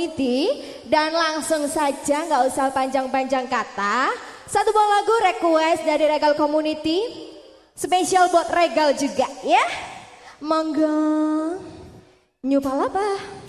Community dan langsung saja nggak usah panjang-panjang kata. Satu buah lagu request dari Regal Community. Spesial buat Regal juga ya. Monggo. Nyupalapa.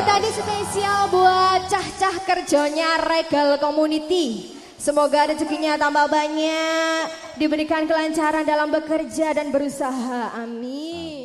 Kita tadi spesial buat cah-cah kerjanya Regal Community. Semoga rezekinya tambah banyak, diberikan kelancaran dalam bekerja dan berusaha. Amin.